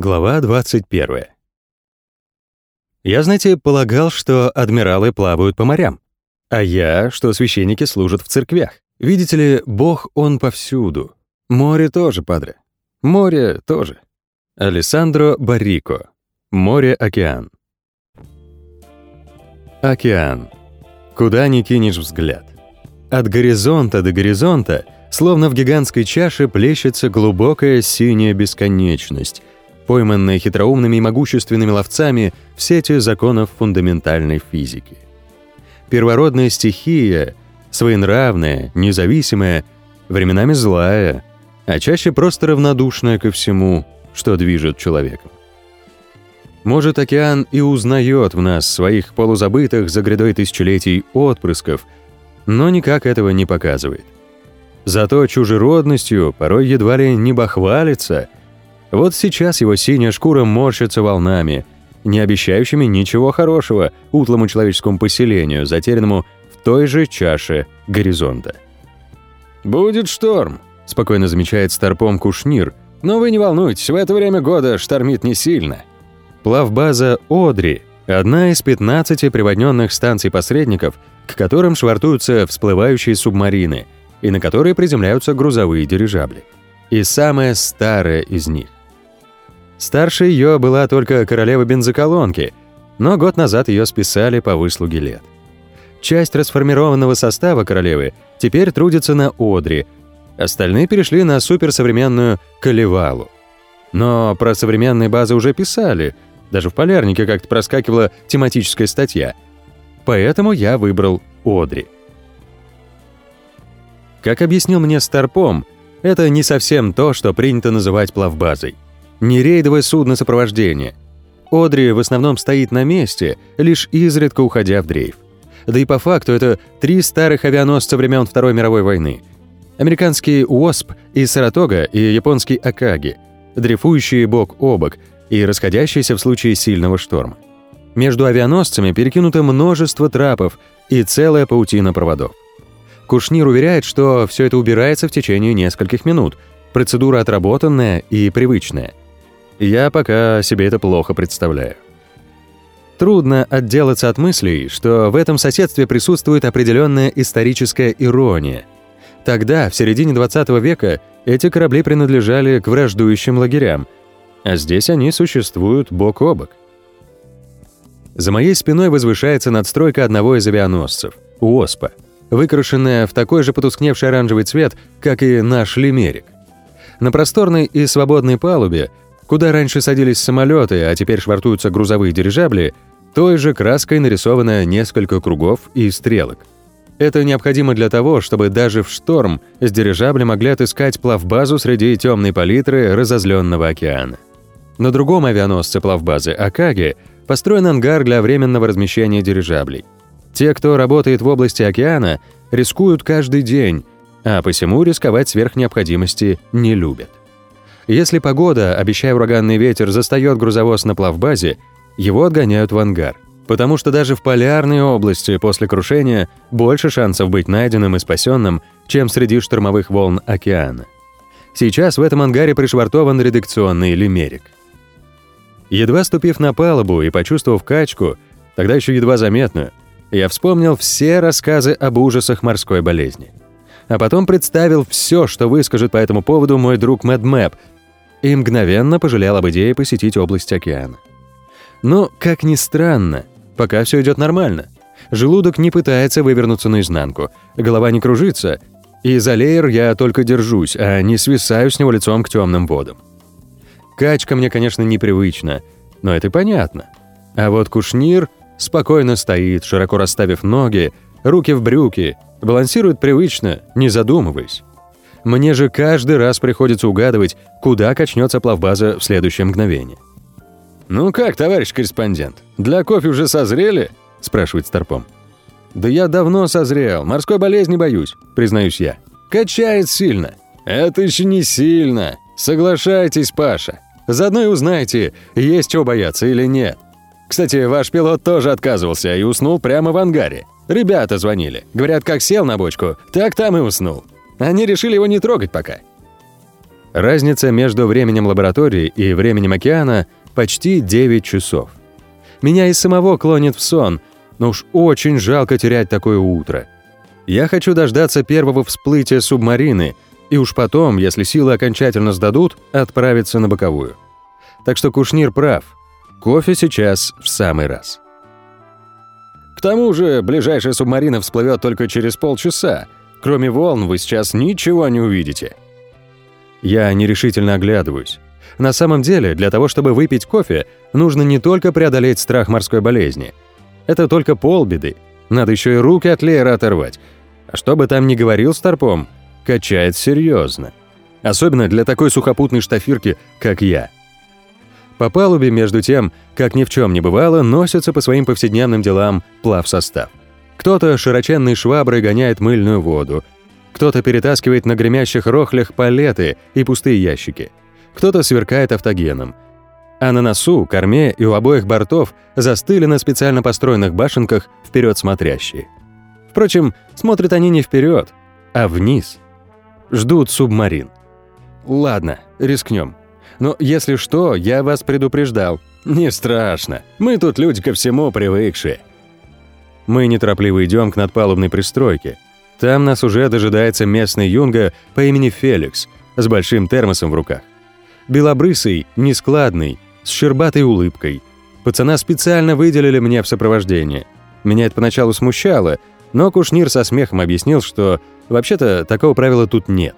Глава 21. Я, знаете, полагал, что адмиралы плавают по морям, а я, что священники служат в церквях. Видите ли, Бог, Он повсюду. Море тоже, падре. Море тоже. Алессандро Баррико. Море-океан. Океан. Куда ни кинешь взгляд. От горизонта до горизонта, словно в гигантской чаше, плещется глубокая синяя бесконечность — пойманная хитроумными и могущественными ловцами в сети законов фундаментальной физики. Первородная стихия, своенравная, независимая, временами злая, а чаще просто равнодушная ко всему, что движет человеком. Может, океан и узнает в нас своих полузабытых за грядой тысячелетий отпрысков, но никак этого не показывает. Зато чужеродностью порой едва ли не бахвалится — вот сейчас его синяя шкура морщится волнами, не обещающими ничего хорошего утлому человеческому поселению, затерянному в той же чаше горизонта. «Будет шторм», — спокойно замечает старпом Кушнир, «но вы не волнуйтесь, в это время года штормит не сильно». Плавбаза «Одри» — одна из 15 приводненных станций-посредников, к которым швартуются всплывающие субмарины и на которые приземляются грузовые дирижабли. И самая старая из них. Старше ее была только королева бензоколонки, но год назад ее списали по выслуге лет. Часть расформированного состава королевы теперь трудится на Одри, остальные перешли на суперсовременную Калевалу. Но про современные базы уже писали, даже в «Полярнике» как-то проскакивала тематическая статья. Поэтому я выбрал Одри. Как объяснил мне Старпом, это не совсем то, что принято называть плавбазой не рейдовое судно сопровождения. Одри в основном стоит на месте, лишь изредка уходя в дрейф. Да и по факту это три старых авианосца времен Второй мировой войны. Американский «Уосп» и «Саратога» и японский «Акаги», дрейфующие бок о бок и расходящиеся в случае сильного шторма. Между авианосцами перекинуто множество трапов и целая паутина проводов. Кушнир уверяет, что все это убирается в течение нескольких минут. Процедура отработанная и привычная – я пока себе это плохо представляю. Трудно отделаться от мыслей, что в этом соседстве присутствует определенная историческая ирония. Тогда, в середине 20 века, эти корабли принадлежали к враждующим лагерям, а здесь они существуют бок о бок. За моей спиной возвышается надстройка одного из авианосцев — УОСПа, выкрашенная в такой же потускневший оранжевый цвет, как и наш «Лимерик». На просторной и свободной палубе Куда раньше садились самолеты, а теперь швартуются грузовые дирижабли, той же краской нарисовано несколько кругов и стрелок. Это необходимо для того, чтобы даже в шторм с дирижабля могли отыскать плавбазу среди темной палитры разозленного океана. На другом авианосце плавбазы Акаги построен ангар для временного размещения дирижаблей. Те, кто работает в области океана, рискуют каждый день, а посему рисковать сверх необходимости не любят. Если погода, обещая ураганный ветер, застаёт грузовоз на плавбазе, его отгоняют в ангар. Потому что даже в полярной области после крушения больше шансов быть найденным и спасенным, чем среди штормовых волн океана. Сейчас в этом ангаре пришвартован редакционный лимерик. Едва ступив на палубу и почувствовав качку, тогда еще едва заметную, я вспомнил все рассказы об ужасах морской болезни. А потом представил все, что выскажет по этому поводу мой друг Мэд Мэп, и мгновенно пожалел об идее посетить область океана. Но, как ни странно, пока все идет нормально. Желудок не пытается вывернуться наизнанку, голова не кружится, и за леер я только держусь, а не свисаю с него лицом к темным водам. Качка мне, конечно, непривычна, но это понятно. А вот кушнир спокойно стоит, широко расставив ноги, руки в брюки, балансирует привычно, не задумываясь. Мне же каждый раз приходится угадывать, куда качнется плавбаза в следующее мгновение. «Ну как, товарищ корреспондент, для кофе уже созрели?» – спрашивает Старпом. «Да я давно созрел, морской болезни боюсь», – признаюсь я. «Качает сильно». «Это еще не сильно. Соглашайтесь, Паша. Заодно и узнаете, есть чего бояться или нет. Кстати, ваш пилот тоже отказывался и уснул прямо в ангаре. Ребята звонили. Говорят, как сел на бочку, так там и уснул. Они решили его не трогать пока. Разница между временем лаборатории и временем океана почти 9 часов. Меня и самого клонит в сон, но уж очень жалко терять такое утро. Я хочу дождаться первого всплытия субмарины и уж потом, если силы окончательно сдадут, отправиться на боковую. Так что Кушнир прав. Кофе сейчас в самый раз. К тому же, ближайшая субмарина всплывет только через полчаса. Кроме волн вы сейчас ничего не увидите. Я нерешительно оглядываюсь. На самом деле, для того, чтобы выпить кофе, нужно не только преодолеть страх морской болезни. Это только полбеды. Надо еще и руки от леера оторвать. А что бы там ни говорил Старпом, качает серьезно. Особенно для такой сухопутной штафирки, как я. По палубе, между тем, как ни в чем не бывало, носятся по своим повседневным делам плавсостав. Кто-то широченной шваброй гоняет мыльную воду, кто-то перетаскивает на гремящих рохлях палеты и пустые ящики, кто-то сверкает автогеном. А на носу, корме и у обоих бортов застыли на специально построенных башенках вперед смотрящие. Впрочем, смотрят они не вперед, а вниз. Ждут субмарин. Ладно, рискнем. Но если что, я вас предупреждал. Не страшно. Мы тут люди ко всему привыкшие. Мы неторопливо идем к надпалубной пристройке. Там нас уже дожидается местный юнга по имени Феликс с большим термосом в руках. Белобрысый, нескладный, с щербатой улыбкой. Пацана специально выделили мне в сопровождение. Меня это поначалу смущало, но Кушнир со смехом объяснил, что вообще-то такого правила тут нет.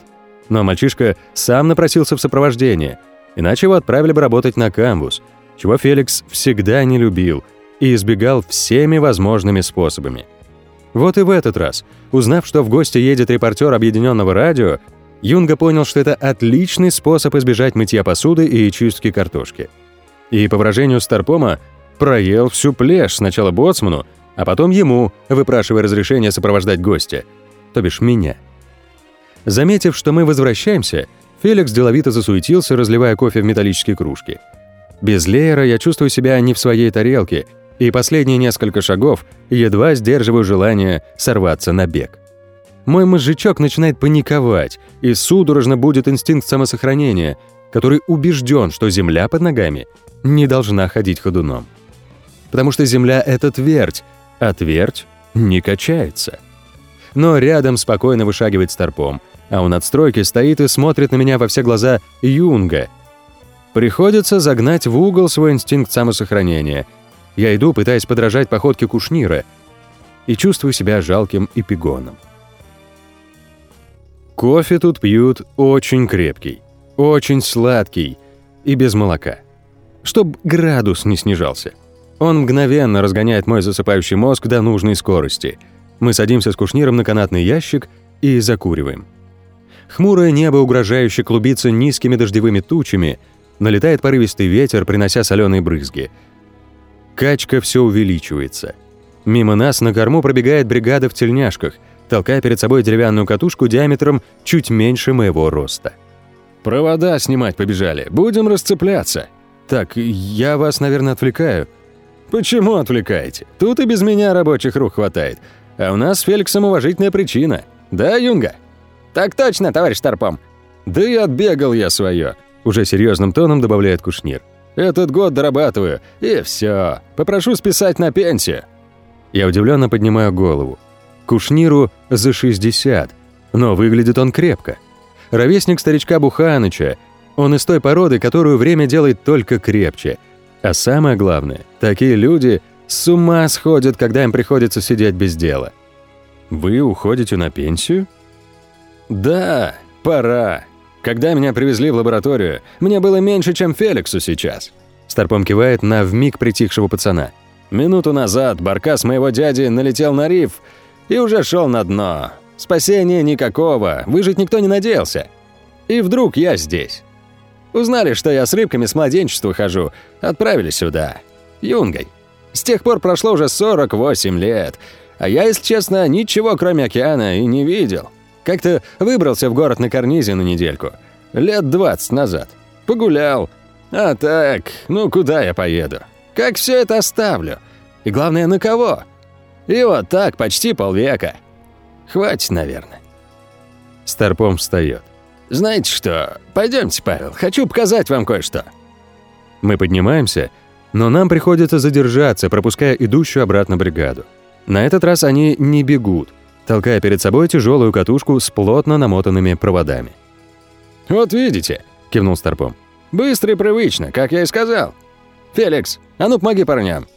Но мальчишка сам напросился в сопровождение – Иначе его отправили бы работать на камбус, чего Феликс всегда не любил и избегал всеми возможными способами. Вот и в этот раз, узнав, что в гости едет репортер Объединенного радио, Юнга понял, что это отличный способ избежать мытья посуды и чистки картошки. И, по выражению Старпома, проел всю плешь сначала боцману, а потом ему, выпрашивая разрешение сопровождать гостя, то бишь меня. Заметив, что мы возвращаемся, Феликс деловито засуетился, разливая кофе в металлические кружки. Без леера я чувствую себя не в своей тарелке, и последние несколько шагов едва сдерживаю желание сорваться на бег. Мой мозжечок начинает паниковать, и судорожно будет инстинкт самосохранения, который убежден, что земля под ногами не должна ходить ходуном. Потому что земля — это твердь, а твердь не качается. Но рядом спокойно вышагивает старпом, а у надстройки стоит и смотрит на меня во все глаза Юнга. Приходится загнать в угол свой инстинкт самосохранения. Я иду, пытаясь подражать походке Кушнира, и чувствую себя жалким эпигоном. Кофе тут пьют очень крепкий, очень сладкий и без молока. Чтоб градус не снижался. Он мгновенно разгоняет мой засыпающий мозг до нужной скорости. Мы садимся с Кушниром на канатный ящик и закуриваем. Хмурое небо угрожающе клубится низкими дождевыми тучами, налетает порывистый ветер, принося соленые брызги. Качка все увеличивается. Мимо нас на корму пробегает бригада в тельняшках, толкая перед собой деревянную катушку диаметром чуть меньше моего роста. «Провода снимать побежали. Будем расцепляться». «Так, я вас, наверное, отвлекаю». «Почему отвлекаете? Тут и без меня рабочих рук хватает. А у нас с Феликсом уважительная причина. Да, Юнга?» «Так точно, товарищ Старпом!» «Да и отбегал я свое!» Уже серьезным тоном добавляет Кушнир. «Этот год дорабатываю, и все. Попрошу списать на пенсию». Я удивленно поднимаю голову. Кушниру за 60, но выглядит он крепко. Ровесник старичка Буханыча. Он из той породы, которую время делает только крепче. А самое главное, такие люди с ума сходят, когда им приходится сидеть без дела. «Вы уходите на пенсию?» «Да, пора. Когда меня привезли в лабораторию, мне было меньше, чем Феликсу сейчас». Старпом кивает на вмиг притихшего пацана. «Минуту назад баркас моего дяди налетел на риф и уже шел на дно. Спасения никакого, выжить никто не надеялся. И вдруг я здесь. Узнали, что я с рыбками с младенчества хожу, отправили сюда. Юнгой. С тех пор прошло уже 48 лет, а я, если честно, ничего кроме океана и не видел. Как-то выбрался в город на карнизе на недельку. Лет 20 назад. Погулял. А так, ну куда я поеду? Как все это оставлю? И главное, на кого? И вот так почти полвека. Хватит, наверное. Старпом встает. «Знаете что, пойдемте, Павел, хочу показать вам кое-что». Мы поднимаемся, но нам приходится задержаться, пропуская идущую обратно бригаду. На этот раз они не бегут, толкая перед собой тяжелую катушку с плотно намотанными проводами. «Вот видите», — кивнул Старпом. «Быстро и привычно, как я и сказал. Феликс, а ну помоги парням».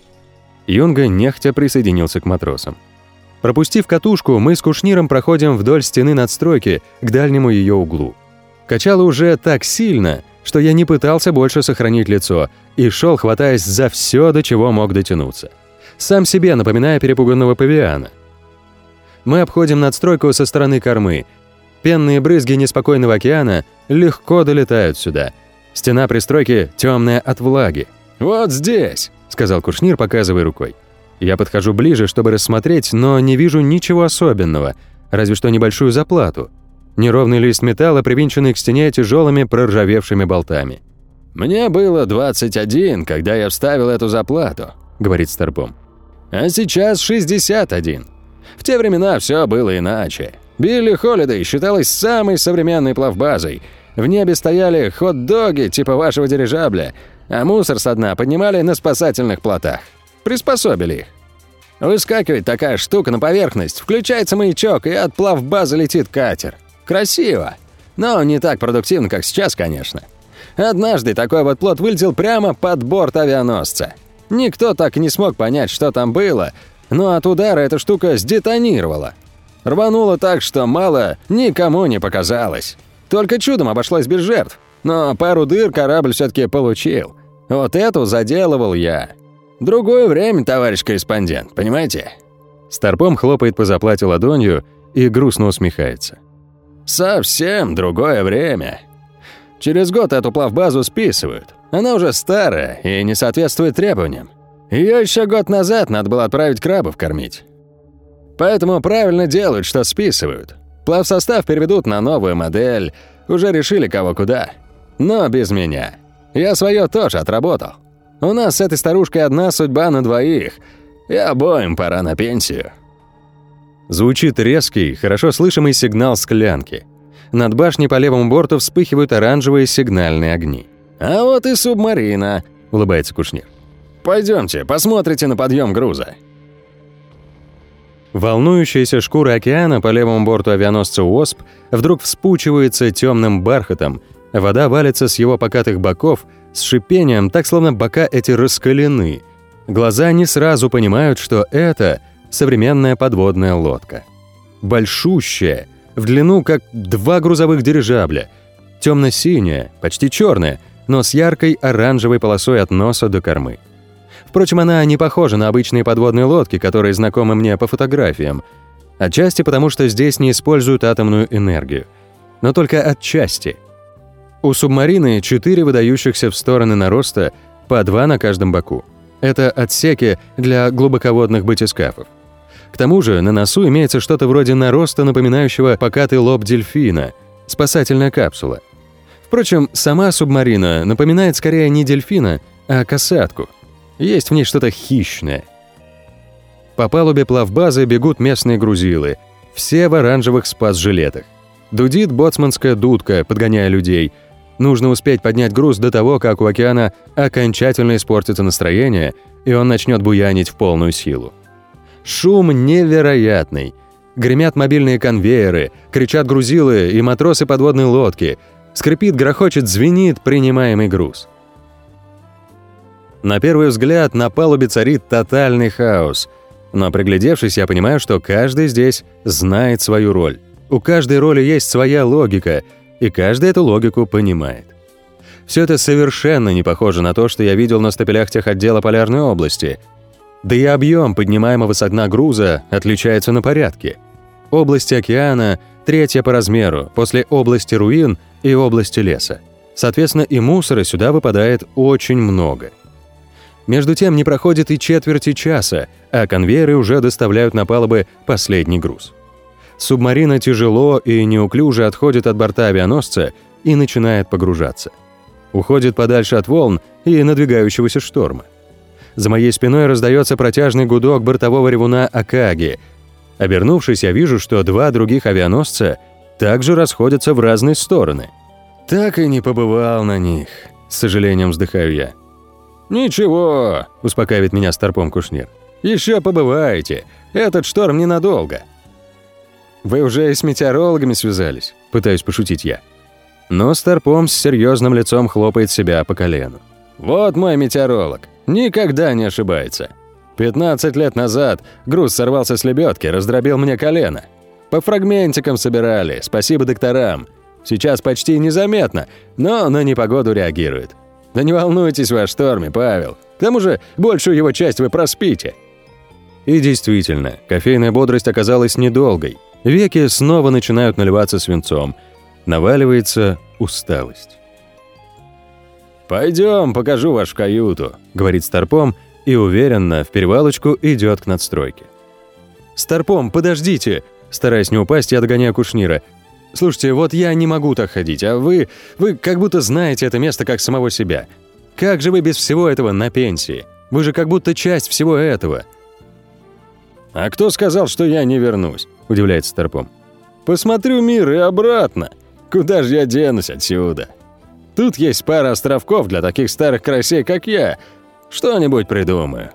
Юнга нехотя присоединился к матросам. Пропустив катушку, мы с Кушниром проходим вдоль стены надстройки к дальнему ее углу. Качало уже так сильно, что я не пытался больше сохранить лицо и шел, хватаясь за все, до чего мог дотянуться. Сам себе напоминая перепуганного павиана. Мы обходим надстройку со стороны кормы. Пенные брызги неспокойного океана легко долетают сюда. Стена пристройки темная от влаги. «Вот здесь», — сказал Кушнир, показывая рукой. Я подхожу ближе, чтобы рассмотреть, но не вижу ничего особенного, разве что небольшую заплату — Неровный лист металла, привинченный к стене тяжелыми проржавевшими болтами. «Мне было 21, когда я вставил эту заплату», — говорит Старпом. «А сейчас 61. В те времена все было иначе. Билли Холидей считалась самой современной плавбазой. В небе стояли хот-доги типа вашего дирижабля, а мусор со дна поднимали на спасательных плотах. Приспособили их. Выскакивает такая штука на поверхность, включается маячок, и от плавбазы летит катер. Красиво. Но не так продуктивно, как сейчас, конечно. Однажды такой вот плот вылетел прямо под борт авианосца. Никто так и не смог понять, что там было, но от удара эта штука сдетонировала. Рвануло так, что мало никому не показалось. Только чудом обошлось без жертв, но пару дыр корабль все таки получил. Вот эту заделывал я. Другое время, товарищ корреспондент, понимаете? Старпом хлопает по заплате ладонью и грустно усмехается. Совсем другое время. Через год эту плавбазу списывают. Она уже старая и не соответствует требованиям. Ее еще год назад надо было отправить крабов кормить. Поэтому правильно делают, что списывают. Плавсостав переведут на новую модель, уже решили кого куда. Но без меня. Я свое тоже отработал. У нас с этой старушкой одна судьба на двоих, и обоим пора на пенсию. Звучит резкий, хорошо слышимый сигнал склянки. Над башней по левому борту вспыхивают оранжевые сигнальные огни. «А вот и субмарина», — улыбается Кушнир. Пойдемте, посмотрите на подъем груза». Волнующаяся шкура океана по левому борту авианосца «Уосп» вдруг вспучивается темным бархатом, вода валится с его покатых боков с шипением, так словно бока эти раскалены. Глаза не сразу понимают, что это — современная подводная лодка. Большущая, в длину как два грузовых дирижабля, темно-синяя, почти черная, но с яркой оранжевой полосой от носа до кормы. Впрочем, она не похожа на обычные подводные лодки, которые знакомы мне по фотографиям. Отчасти потому, что здесь не используют атомную энергию. Но только отчасти. У субмарины четыре выдающихся в стороны нароста, по два на каждом боку. Это отсеки для глубоководных батискафов. К тому же на носу имеется что-то вроде нароста, напоминающего покатый лоб дельфина, спасательная капсула. Впрочем, сама субмарина напоминает скорее не дельфина, а касатку. Есть в ней что-то хищное. По палубе плавбазы бегут местные грузилы, все в оранжевых спас-жилетах. Дудит боцманская дудка, подгоняя людей. Нужно успеть поднять груз до того, как у океана окончательно испортится настроение, и он начнет буянить в полную силу. Шум невероятный. Гремят мобильные конвейеры, кричат грузилы и матросы подводной лодки. Скрипит, грохочет, звенит принимаемый груз. На первый взгляд на палубе царит тотальный хаос. Но приглядевшись, я понимаю, что каждый здесь знает свою роль. У каждой роли есть своя логика, и каждый эту логику понимает. Все это совершенно не похоже на то, что я видел на стапелях техотдела Полярной области – да и объем поднимаемого с дна груза отличается на порядке. Область океана – третья по размеру, после области руин и области леса. Соответственно, и мусора сюда выпадает очень много. Между тем не проходит и четверти часа, а конвейеры уже доставляют на палубы последний груз. Субмарина тяжело и неуклюже отходит от борта авианосца и начинает погружаться. Уходит подальше от волн и надвигающегося шторма. За моей спиной раздается протяжный гудок бортового ревуна Акаги. Обернувшись, я вижу, что два других авианосца также расходятся в разные стороны. Так и не побывал на них, с сожалением вздыхаю я. «Ничего», – успокаивает меня Старпом Кушнир. «Еще побываете. Этот шторм ненадолго». «Вы уже с метеорологами связались?» – пытаюсь пошутить я. Но Старпом с серьезным лицом хлопает себя по колену. «Вот мой метеоролог. Никогда не ошибается. 15 лет назад груз сорвался с лебедки, раздробил мне колено. По фрагментикам собирали, спасибо докторам. Сейчас почти незаметно, но на непогоду реагирует. Да не волнуйтесь вы о шторме, Павел. К тому же большую его часть вы проспите». И действительно, кофейная бодрость оказалась недолгой. Веки снова начинают наливаться свинцом. Наваливается усталость. «Пойдем, покажу вашу каюту», — говорит Старпом, и уверенно в перевалочку идет к надстройке. «Старпом, подождите!» Стараясь не упасть, я догоняю Кушнира. «Слушайте, вот я не могу так ходить, а вы... Вы как будто знаете это место как самого себя. Как же вы без всего этого на пенсии? Вы же как будто часть всего этого». «А кто сказал, что я не вернусь?» – удивляется Старпом. «Посмотрю мир и обратно. Куда же я денусь отсюда? Тут есть пара островков для таких старых карасей, как я. Что-нибудь придумаю».